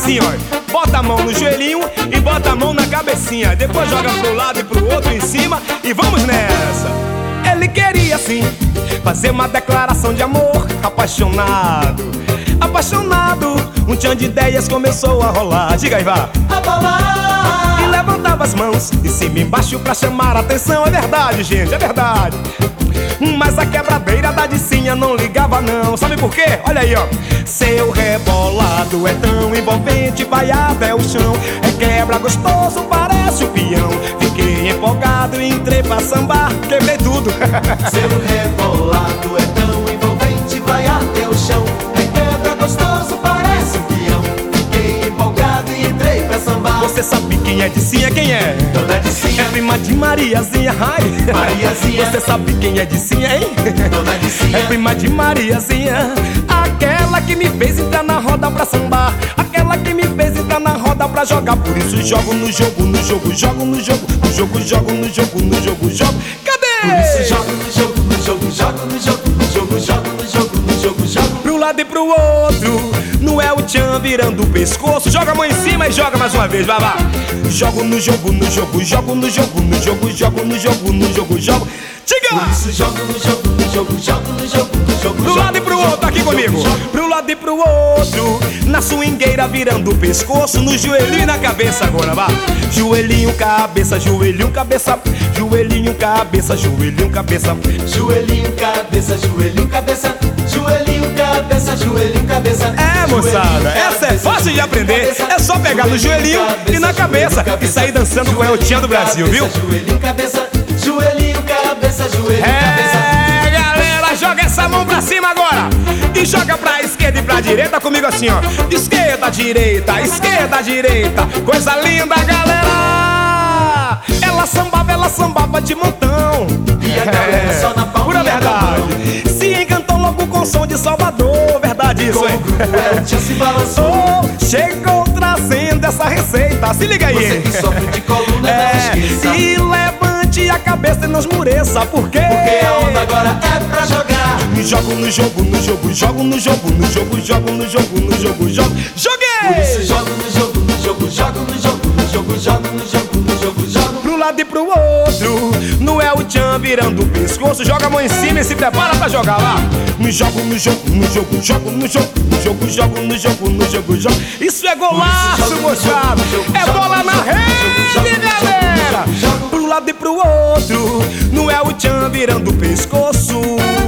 assim, ó. Bota a mão no joelhinho e bota a mão na cabecinha. Depois joga pro lado e pro outro em cima e vamos nessa. Ele queria sim fazer uma declaração de amor, apaixonado. Apaixonado, um tchan de ideias começou a rolar. Diga aí, vá. E levantava as mãos de cima e embaixo pra chamar a atenção. É verdade, gente, é verdade. Mas a quebradeira da Dicinha não ligava não Sabe por quê? Olha aí, ó Seu rebolado é tão envolvente Vai até o chão. É quebra gostoso, parece o peão. Fiquei empolgado entrei pra sambar Quebrei tudo. Seu rebolado é tão envolvente Vai até o chão. É quebra gostoso, parece um peão. Fiquei empolgado e entrei pra sambar Você sabe quem é Dicinha? Quem é? Dona Dicinha É prima de Mariazinha, ai. Mariazinha. Você sabe quem é Dicinha, hein? Dona Dicinha É prima de Mariazinha Aquela que me fez entrar na roda pra sambar Aquela que me fez entrar na roda pra jogar Por isso jogo no jogo, no jogo, jogo no jogo No jogo, jogo no jogo, no jogo, jogo Cadê? Por isso jogo no jogo, no jogo, jogo no jogo No jogo, jogo no jogo, no jogo, jogo Pro lado e pro outro Não é o tchan virando o pescoço Joga a mão em cima e joga mais uma vez, vai lá Jogo no jogo, no jogo, jogo no jogo No jogo, jogo no jogo, no jogo, jogo Diga! Jogo no jogo, no jogo, jogo no jogo No jogo, Pro lado e pro outro, aqui comigo. Pro lado e pro outro. Na swingueira virando o pescoço, no joelhinho e na cabeça agora, vá. Joelhinho, cabeça, joelhinho, cabeça. Joelhinho, cabeça, joelhinho, cabeça. Joelhinho, cabeça, joelhinho, cabeça Joelhinho, cabeça, joelhinho, cabeça É, moçada, essa é fácil de aprender. É só pegar no joelhinho e na cabeça e sair dançando com o El Tchan do Brasil, viu? Joelhinho, cabeça, joelhinho, cabeça, cabeça É, galera, joga essa mão pra cima agora. E joga pra esquerda e pra direita comigo assim, ó. Esquerda, direita, esquerda, direita. Coisa linda, galera. Ela sambava, ela sambava de montão. E a galera só na palminha Pura da verdade. Se encantou logo com som de Salvador. Verdade isso, hein? o grupo se balançou. Oh, chegou trazendo essa receita. Se liga aí Você que sofre de coluna, não é, esqueça. e levante a cabeça e não esmureça, por quê? Porque a onda agora é pra jogar Jogo no jogo, no jogo, jogo no jogo, no jogo, jogo no jogo, no jogo, jogo. Por isso Joguei! jogo no jogo, no jogo, jogo no jogo No jogo, jogo no jogo, no jogo, jogo Pro lado e pro outro, no é o tchan virando o pescoço. Joga a mão em cima e se prepara pra jogar lá. No jogo, no jogo, no jogo, jogo no jogo, no jogo, jogo no jogo, no jogo, jogo. Isso é golaço, moçada! É bola na rede, galera! Outro, no é o tchan virando o pescoço.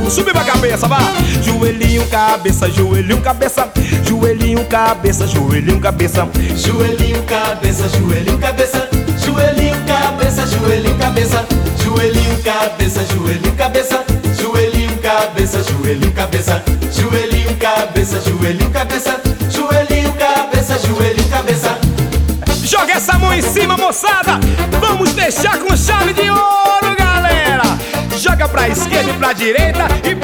Subir pra cabeça, vá! Joelhinho, cabeça, joelhinho, cabeça, joelhinho, cabeça, joelhinho, cabeça. Joelhinho, cabeça, joelhinho, cabeça. Joelhinho, cabeça, joelhinho, cabeça. Joelhinho, cabeça, joelhinho, cabeça. Joelhinho, cabeça, joelhinho, cabeça. Joelhinho, cabeça, joelhinho, cabeça. Joelhinho, em cima, moçada! Vamos fechar com chave de ouro, galera! Joga pra esquerda e pra direita e!